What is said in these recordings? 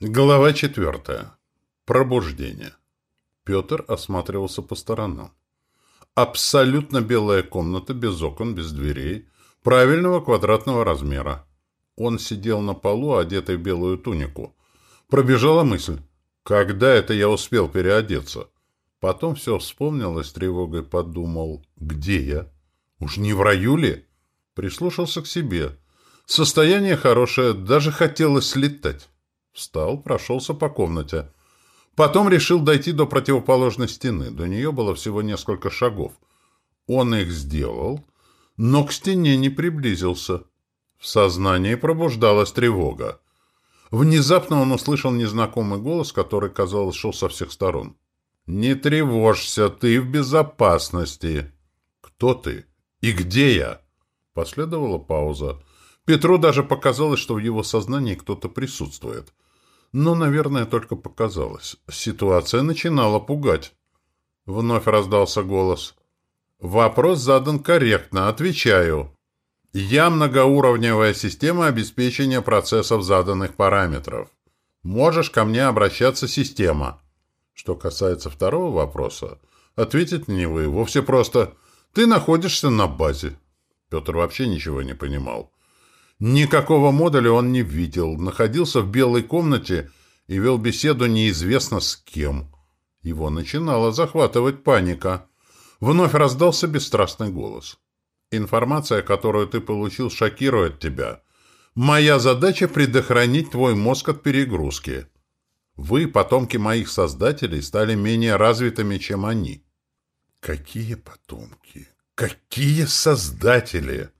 Глава четвертая. Пробуждение. Петр осматривался по сторонам. Абсолютно белая комната, без окон, без дверей, правильного квадратного размера. Он сидел на полу, одетый в белую тунику. Пробежала мысль. Когда это я успел переодеться? Потом все вспомнил и с тревогой подумал. Где я? Уж не в раю ли? Прислушался к себе. Состояние хорошее, даже хотелось летать. Встал, прошелся по комнате. Потом решил дойти до противоположной стены. До нее было всего несколько шагов. Он их сделал, но к стене не приблизился. В сознании пробуждалась тревога. Внезапно он услышал незнакомый голос, который, казалось, шел со всех сторон. «Не тревожься, ты в безопасности». «Кто ты? И где я?» Последовала пауза. Петру даже показалось, что в его сознании кто-то присутствует. Но, наверное, только показалось. Ситуация начинала пугать. Вновь раздался голос. «Вопрос задан корректно. Отвечаю. Я многоуровневая система обеспечения процессов заданных параметров. Можешь ко мне обращаться, система». Что касается второго вопроса, ответить него и вовсе просто «Ты находишься на базе». Петр вообще ничего не понимал. Никакого модуля он не видел, находился в белой комнате и вел беседу неизвестно с кем. Его начинала захватывать паника. Вновь раздался бесстрастный голос. «Информация, которую ты получил, шокирует тебя. Моя задача — предохранить твой мозг от перегрузки. Вы, потомки моих создателей, стали менее развитыми, чем они». «Какие потомки? Какие создатели?»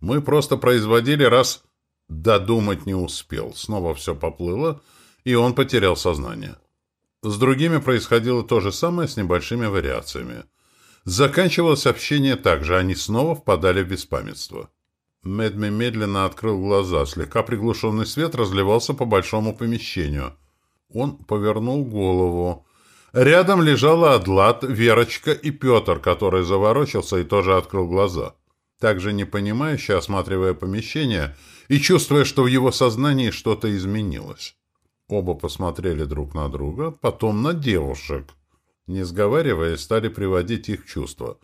Мы просто производили раз... Додумать не успел. Снова все поплыло, и он потерял сознание. С другими происходило то же самое с небольшими вариациями. Заканчивалось общение так же, они снова впадали в беспамятство. Медми медленно открыл глаза, слегка приглушенный свет разливался по большому помещению. Он повернул голову. Рядом лежала Адлат, Верочка и Петр, который заворочился и тоже открыл глаза также непонимающе осматривая помещение и чувствуя, что в его сознании что-то изменилось. Оба посмотрели друг на друга, потом на девушек. Не сговариваясь, стали приводить их чувства.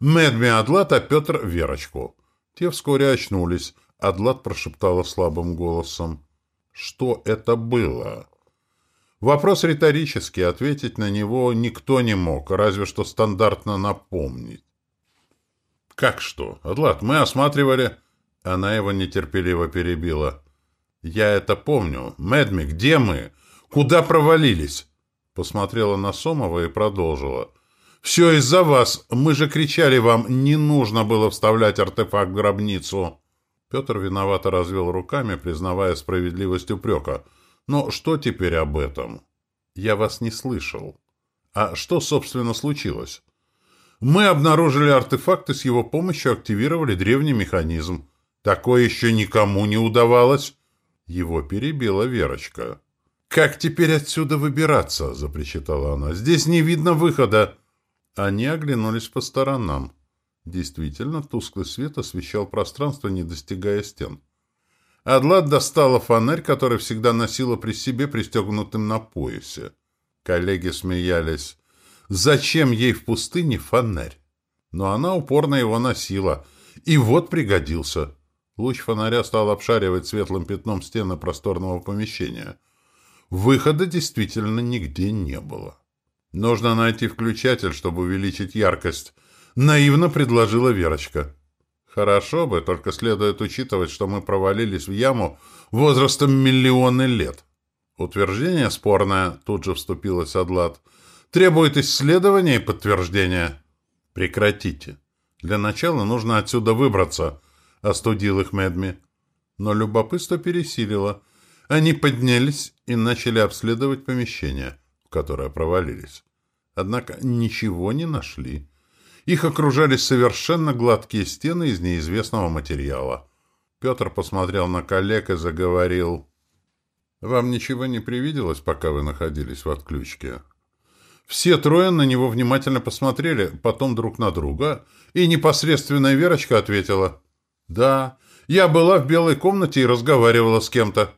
Медми Адлат, а Петр — Верочку. Те вскоре очнулись. Адлат прошептала слабым голосом. «Что это было?» Вопрос риторический, ответить на него никто не мог, разве что стандартно напомнить. «Как что? Адлат, мы осматривали...» Она его нетерпеливо перебила. «Я это помню. Мэдми, где мы? Куда провалились?» Посмотрела на Сомова и продолжила. «Все из-за вас. Мы же кричали вам, не нужно было вставлять артефакт в гробницу». Петр виновато развел руками, признавая справедливость упрека. «Но что теперь об этом?» «Я вас не слышал». «А что, собственно, случилось?» Мы обнаружили артефакт и с его помощью активировали древний механизм. Такое еще никому не удавалось. Его перебила Верочка. «Как теперь отсюда выбираться?» — запричитала она. «Здесь не видно выхода». Они оглянулись по сторонам. Действительно, тусклый свет освещал пространство, не достигая стен. Адлад достала фонарь, который всегда носила при себе, пристегнутым на поясе. Коллеги смеялись. Зачем ей в пустыне фонарь? Но она упорно его носила. И вот пригодился. Луч фонаря стал обшаривать светлым пятном стены просторного помещения. Выхода действительно нигде не было. Нужно найти включатель, чтобы увеличить яркость. Наивно предложила Верочка. Хорошо бы, только следует учитывать, что мы провалились в яму возрастом миллионы лет. Утверждение спорное, тут же вступилась Адлад. Требует исследования и подтверждения. Прекратите. Для начала нужно отсюда выбраться, остудил их Медми. Но любопытство пересилило. Они поднялись и начали обследовать помещение, в которое провалились. Однако ничего не нашли. Их окружали совершенно гладкие стены из неизвестного материала. Петр посмотрел на коллег и заговорил. «Вам ничего не привиделось, пока вы находились в отключке?» Все трое на него внимательно посмотрели, потом друг на друга, и непосредственная Верочка ответила. «Да, я была в белой комнате и разговаривала с кем-то».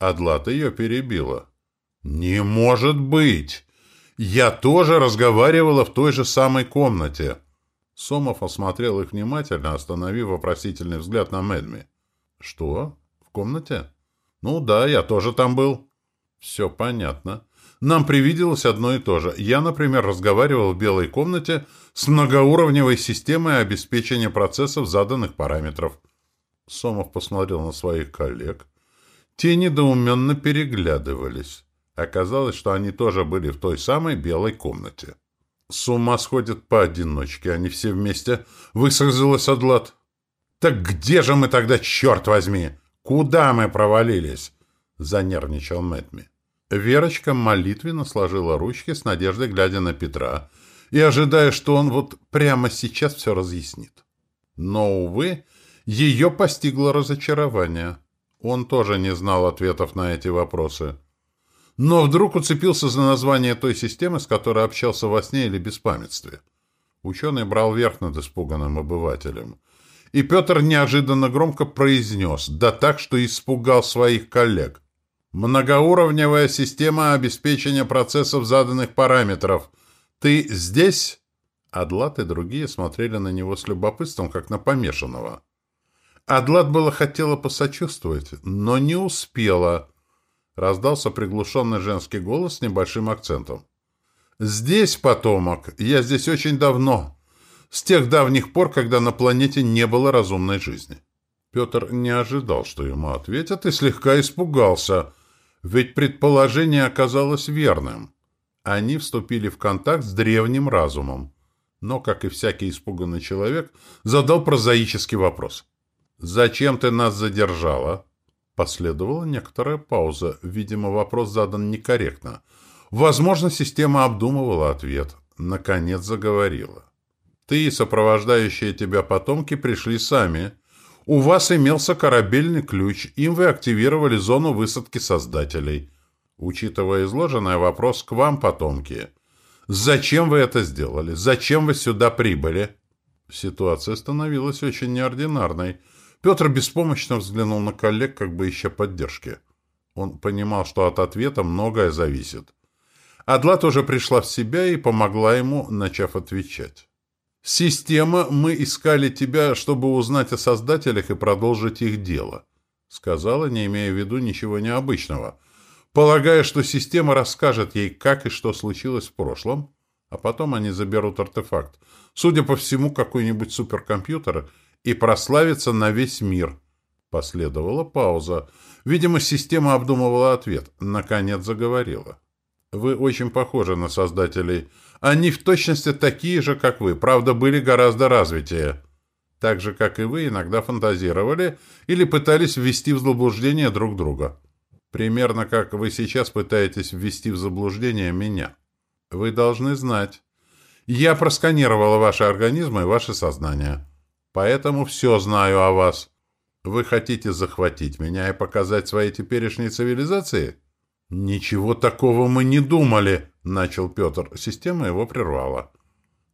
Адлата ее перебила. «Не может быть! Я тоже разговаривала в той же самой комнате!» Сомов осмотрел их внимательно, остановив вопросительный взгляд на Мэдми. «Что? В комнате?» «Ну да, я тоже там был». «Все понятно. Нам привиделось одно и то же. Я, например, разговаривал в белой комнате с многоуровневой системой обеспечения процессов заданных параметров». Сомов посмотрел на своих коллег. Те недоуменно переглядывались. Оказалось, что они тоже были в той самой белой комнате. «С ума сходят поодиночке, они все вместе», — высказалась Адлат. «Так где же мы тогда, черт возьми? Куда мы провалились?» — занервничал Мэтми. Верочка молитвенно сложила ручки с надеждой, глядя на Петра, и ожидая, что он вот прямо сейчас все разъяснит. Но, увы, ее постигло разочарование. Он тоже не знал ответов на эти вопросы. Но вдруг уцепился за название той системы, с которой общался во сне или беспамятстве. Ученый брал верх над испуганным обывателем. И Петр неожиданно громко произнес, да так, что испугал своих коллег. «Многоуровневая система обеспечения процессов заданных параметров. Ты здесь?» Адлат и другие смотрели на него с любопытством, как на помешанного. Адлат было хотела посочувствовать, но не успела. Раздался приглушенный женский голос с небольшим акцентом. «Здесь, потомок, я здесь очень давно. С тех давних пор, когда на планете не было разумной жизни». Петр не ожидал, что ему ответят, и слегка испугался, ведь предположение оказалось верным. Они вступили в контакт с древним разумом. Но, как и всякий испуганный человек, задал прозаический вопрос. «Зачем ты нас задержала?» Последовала некоторая пауза. Видимо, вопрос задан некорректно. Возможно, система обдумывала ответ. Наконец заговорила. «Ты и сопровождающие тебя потомки пришли сами. У вас имелся корабельный ключ. Им вы активировали зону высадки создателей. Учитывая изложенное, вопрос к вам, потомки. Зачем вы это сделали? Зачем вы сюда прибыли?» Ситуация становилась очень неординарной – Петр беспомощно взглянул на коллег, как бы ища поддержки. Он понимал, что от ответа многое зависит. Адла тоже пришла в себя и помогла ему, начав отвечать. «Система, мы искали тебя, чтобы узнать о создателях и продолжить их дело», сказала, не имея в виду ничего необычного, полагая, что система расскажет ей, как и что случилось в прошлом, а потом они заберут артефакт. Судя по всему, какой-нибудь суперкомпьютер — и прославиться на весь мир. Последовала пауза. Видимо, система обдумывала ответ. Наконец заговорила. Вы очень похожи на создателей. Они в точности такие же, как вы, правда, были гораздо развитее. Так же, как и вы, иногда фантазировали или пытались ввести в заблуждение друг друга. Примерно как вы сейчас пытаетесь ввести в заблуждение меня. Вы должны знать. Я просканировала ваши организмы и ваше сознание поэтому все знаю о вас. Вы хотите захватить меня и показать своей теперешней цивилизации? Ничего такого мы не думали, начал Петр. Система его прервала.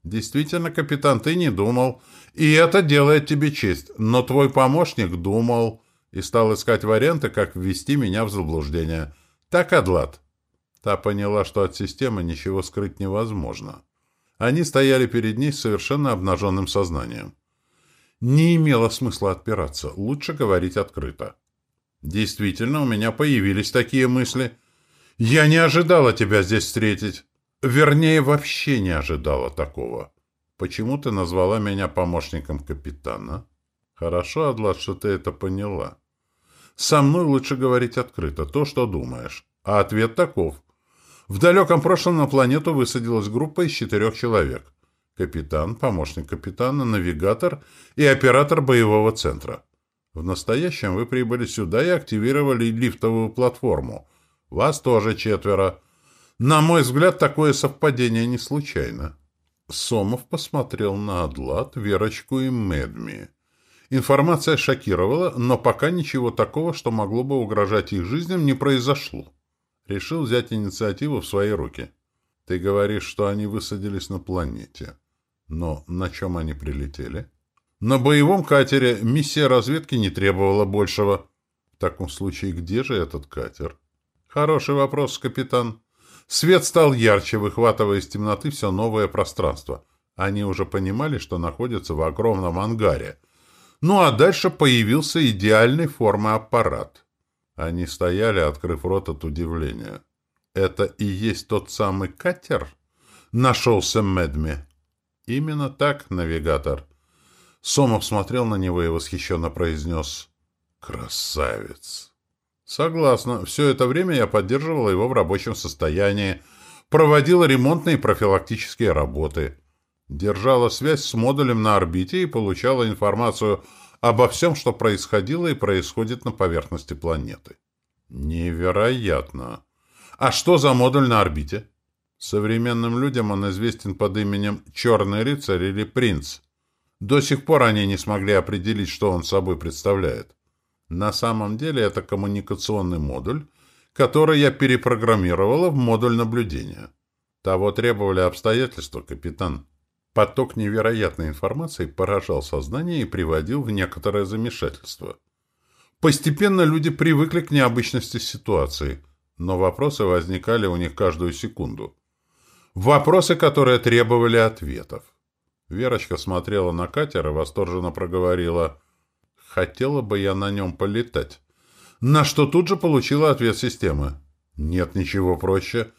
Действительно, капитан, ты не думал, и это делает тебе честь, но твой помощник думал и стал искать варианты, как ввести меня в заблуждение. Так, Адлат? Та поняла, что от системы ничего скрыть невозможно. Они стояли перед ней с совершенно обнаженным сознанием. Не имело смысла отпираться, лучше говорить открыто. Действительно, у меня появились такие мысли. Я не ожидала тебя здесь встретить. Вернее, вообще не ожидала такого. Почему ты назвала меня помощником капитана? Хорошо, Адлад, что ты это поняла. Со мной лучше говорить открыто, то, что думаешь. А ответ таков. В далеком прошлом на планету высадилась группа из четырех человек капитан, помощник капитана, навигатор и оператор боевого центра. В настоящем вы прибыли сюда и активировали лифтовую платформу. Вас тоже четверо. На мой взгляд, такое совпадение не случайно. Сомов посмотрел на Адлат, Верочку и Медми. Информация шокировала, но пока ничего такого, что могло бы угрожать их жизням, не произошло. Решил взять инициативу в свои руки. Ты говоришь, что они высадились на планете. Но на чем они прилетели? На боевом катере миссия разведки не требовала большего. В таком случае, где же этот катер? Хороший вопрос, капитан. Свет стал ярче, выхватывая из темноты все новое пространство. Они уже понимали, что находятся в огромном ангаре. Ну а дальше появился идеальной формы аппарат. Они стояли, открыв рот от удивления. «Это и есть тот самый катер?» Нашелся Медми. «Именно так, навигатор». Сомов смотрел на него и восхищенно произнес «Красавец!» «Согласна. Все это время я поддерживала его в рабочем состоянии, проводила ремонтные и профилактические работы, держала связь с модулем на орбите и получала информацию обо всем, что происходило и происходит на поверхности планеты». «Невероятно! А что за модуль на орбите?» Современным людям он известен под именем «Черный рыцарь» или «Принц». До сих пор они не смогли определить, что он собой представляет. На самом деле это коммуникационный модуль, который я перепрограммировала в модуль наблюдения. Того требовали обстоятельства, капитан. Поток невероятной информации поражал сознание и приводил в некоторое замешательство. Постепенно люди привыкли к необычности ситуации, но вопросы возникали у них каждую секунду. Вопросы, которые требовали ответов. Верочка смотрела на катер и восторженно проговорила «Хотела бы я на нем полетать». На что тут же получила ответ системы. «Нет ничего проще.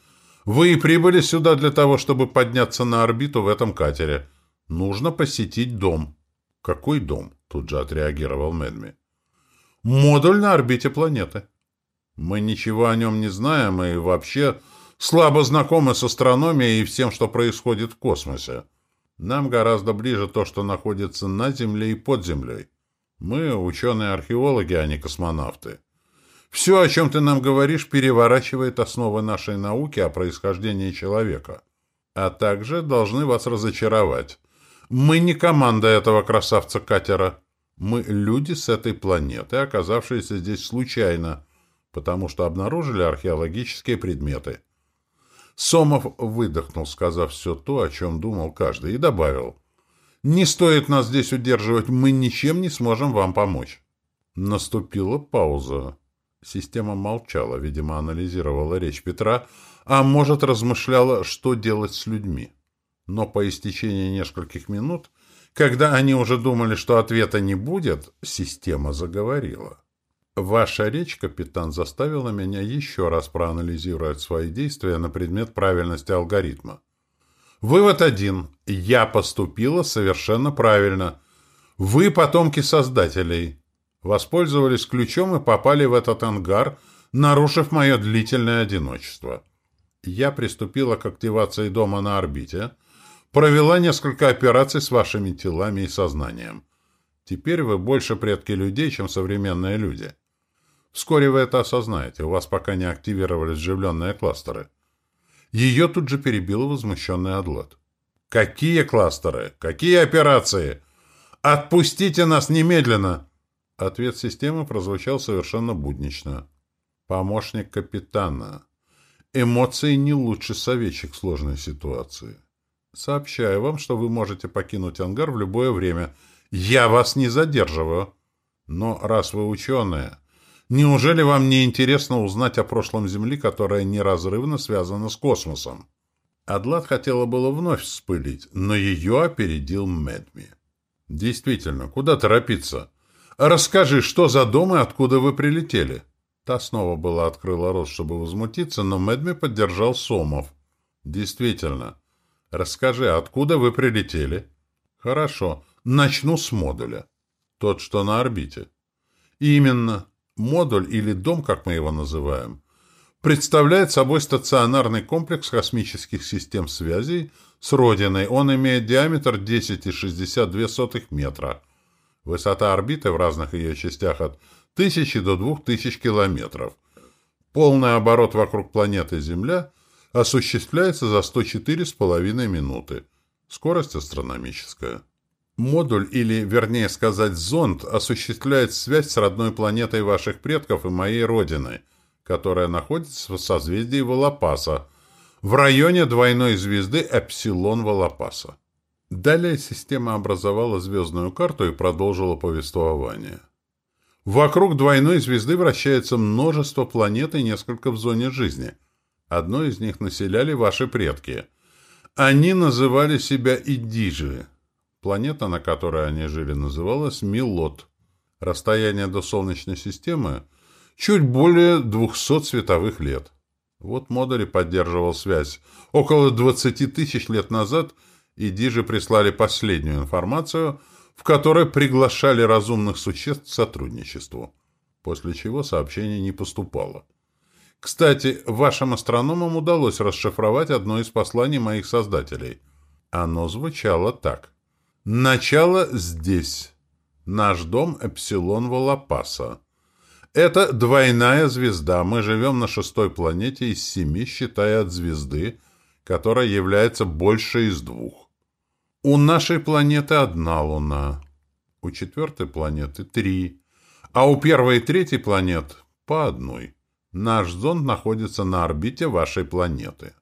Вы и прибыли сюда для того, чтобы подняться на орбиту в этом катере. Нужно посетить дом». «Какой дом?» — тут же отреагировал Медми. «Модуль на орбите планеты. Мы ничего о нем не знаем и вообще слабо знакомы с астрономией и всем, что происходит в космосе. Нам гораздо ближе то, что находится на Земле и под Землей. Мы ученые-археологи, а не космонавты. Все, о чем ты нам говоришь, переворачивает основы нашей науки о происхождении человека. А также должны вас разочаровать. Мы не команда этого красавца-катера. Мы люди с этой планеты, оказавшиеся здесь случайно, потому что обнаружили археологические предметы. Сомов выдохнул, сказав все то, о чем думал каждый, и добавил. «Не стоит нас здесь удерживать, мы ничем не сможем вам помочь». Наступила пауза. Система молчала, видимо, анализировала речь Петра, а может, размышляла, что делать с людьми. Но по истечении нескольких минут, когда они уже думали, что ответа не будет, система заговорила. Ваша речь, капитан, заставила меня еще раз проанализировать свои действия на предмет правильности алгоритма. Вывод один. Я поступила совершенно правильно. Вы потомки создателей. Воспользовались ключом и попали в этот ангар, нарушив мое длительное одиночество. Я приступила к активации дома на орбите, провела несколько операций с вашими телами и сознанием. Теперь вы больше предки людей, чем современные люди. Вскоре вы это осознаете, у вас пока не активировались вживленные кластеры. Ее тут же перебил возмущенный Адлот. «Какие кластеры? Какие операции? Отпустите нас немедленно!» Ответ системы прозвучал совершенно буднично. «Помощник капитана. Эмоции не лучше советчик в сложной ситуации. Сообщаю вам, что вы можете покинуть ангар в любое время. Я вас не задерживаю. Но раз вы ученые, Неужели вам не интересно узнать о прошлом Земли, которая неразрывно связана с космосом? Адлат хотела было вновь вспылить, но ее опередил Медми. Действительно, куда торопиться? Расскажи, что за дом и откуда вы прилетели? Та снова была открыла рот, чтобы возмутиться, но Медми поддержал Сомов. Действительно. Расскажи, откуда вы прилетели? Хорошо. Начну с модуля. Тот, что на орбите. Именно. Модуль, или дом, как мы его называем, представляет собой стационарный комплекс космических систем связей с Родиной. Он имеет диаметр 10,62 метра. Высота орбиты в разных ее частях от 1000 до 2000 километров. Полный оборот вокруг планеты Земля осуществляется за 104,5 минуты. Скорость астрономическая. Модуль, или, вернее сказать, зонд, осуществляет связь с родной планетой ваших предков и моей родиной, которая находится в созвездии Волопаса, в районе двойной звезды Эпсилон Волопаса. Далее система образовала звездную карту и продолжила повествование. Вокруг двойной звезды вращается множество планет и несколько в зоне жизни. Одну из них населяли ваши предки. Они называли себя Идижи. Планета, на которой они жили, называлась Милот. Расстояние до Солнечной системы чуть более 200 световых лет. Вот Модери поддерживал связь. Около 20 тысяч лет назад Идижи прислали последнюю информацию, в которой приглашали разумных существ к сотрудничеству, после чего сообщение не поступало. Кстати, вашим астрономам удалось расшифровать одно из посланий моих создателей. Оно звучало так. «Начало здесь. Наш дом Эпсилон Волопаса. Это двойная звезда. Мы живем на шестой планете из семи, считая от звезды, которая является больше из двух. У нашей планеты одна Луна, у четвертой планеты три, а у первой и третьей планет по одной. Наш зонд находится на орбите вашей планеты.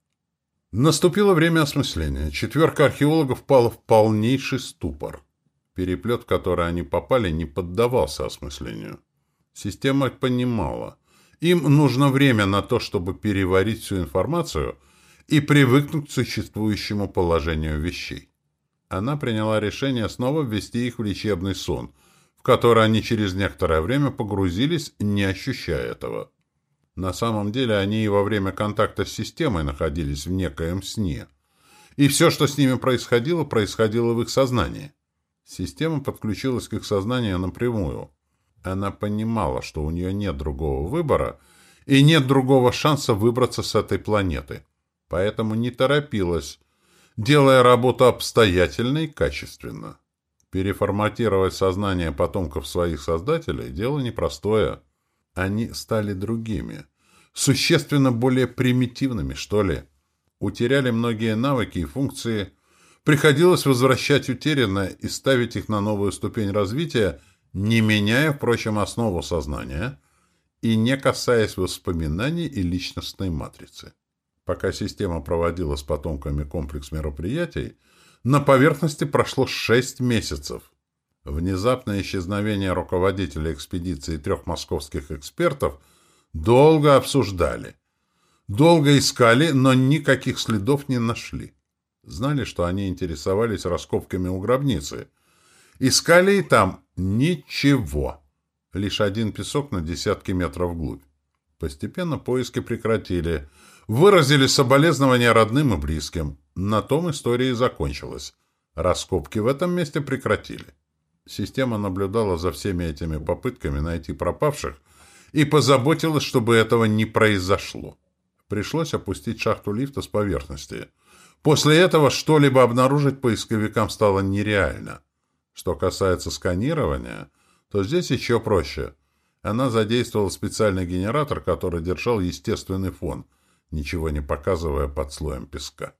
Наступило время осмысления. Четверка археологов впала в полнейший ступор. Переплет, в который они попали, не поддавался осмыслению. Система понимала. Им нужно время на то, чтобы переварить всю информацию и привыкнуть к существующему положению вещей. Она приняла решение снова ввести их в лечебный сон, в который они через некоторое время погрузились, не ощущая этого. На самом деле они и во время контакта с системой находились в некоем сне. И все, что с ними происходило, происходило в их сознании. Система подключилась к их сознанию напрямую – она понимала, что у нее нет другого выбора и нет другого шанса выбраться с этой планеты, поэтому не торопилась, делая работу обстоятельно и качественно. Переформатировать сознание потомков своих создателей – дело непростое. Они стали другими, существенно более примитивными, что ли. Утеряли многие навыки и функции, приходилось возвращать утерянное и ставить их на новую ступень развития – не меняя, впрочем, основу сознания и не касаясь воспоминаний и личностной матрицы. Пока система проводила с потомками комплекс мероприятий, на поверхности прошло шесть месяцев. Внезапное исчезновение руководителя экспедиции трех московских экспертов долго обсуждали. Долго искали, но никаких следов не нашли. Знали, что они интересовались раскопками у гробницы. Искали и там, Ничего. Лишь один песок на десятки метров вглубь. Постепенно поиски прекратили. Выразили соболезнования родным и близким. На том история и закончилась. Раскопки в этом месте прекратили. Система наблюдала за всеми этими попытками найти пропавших и позаботилась, чтобы этого не произошло. Пришлось опустить шахту лифта с поверхности. После этого что-либо обнаружить поисковикам стало нереально. Что касается сканирования, то здесь еще проще. Она задействовала специальный генератор, который держал естественный фон, ничего не показывая под слоем песка.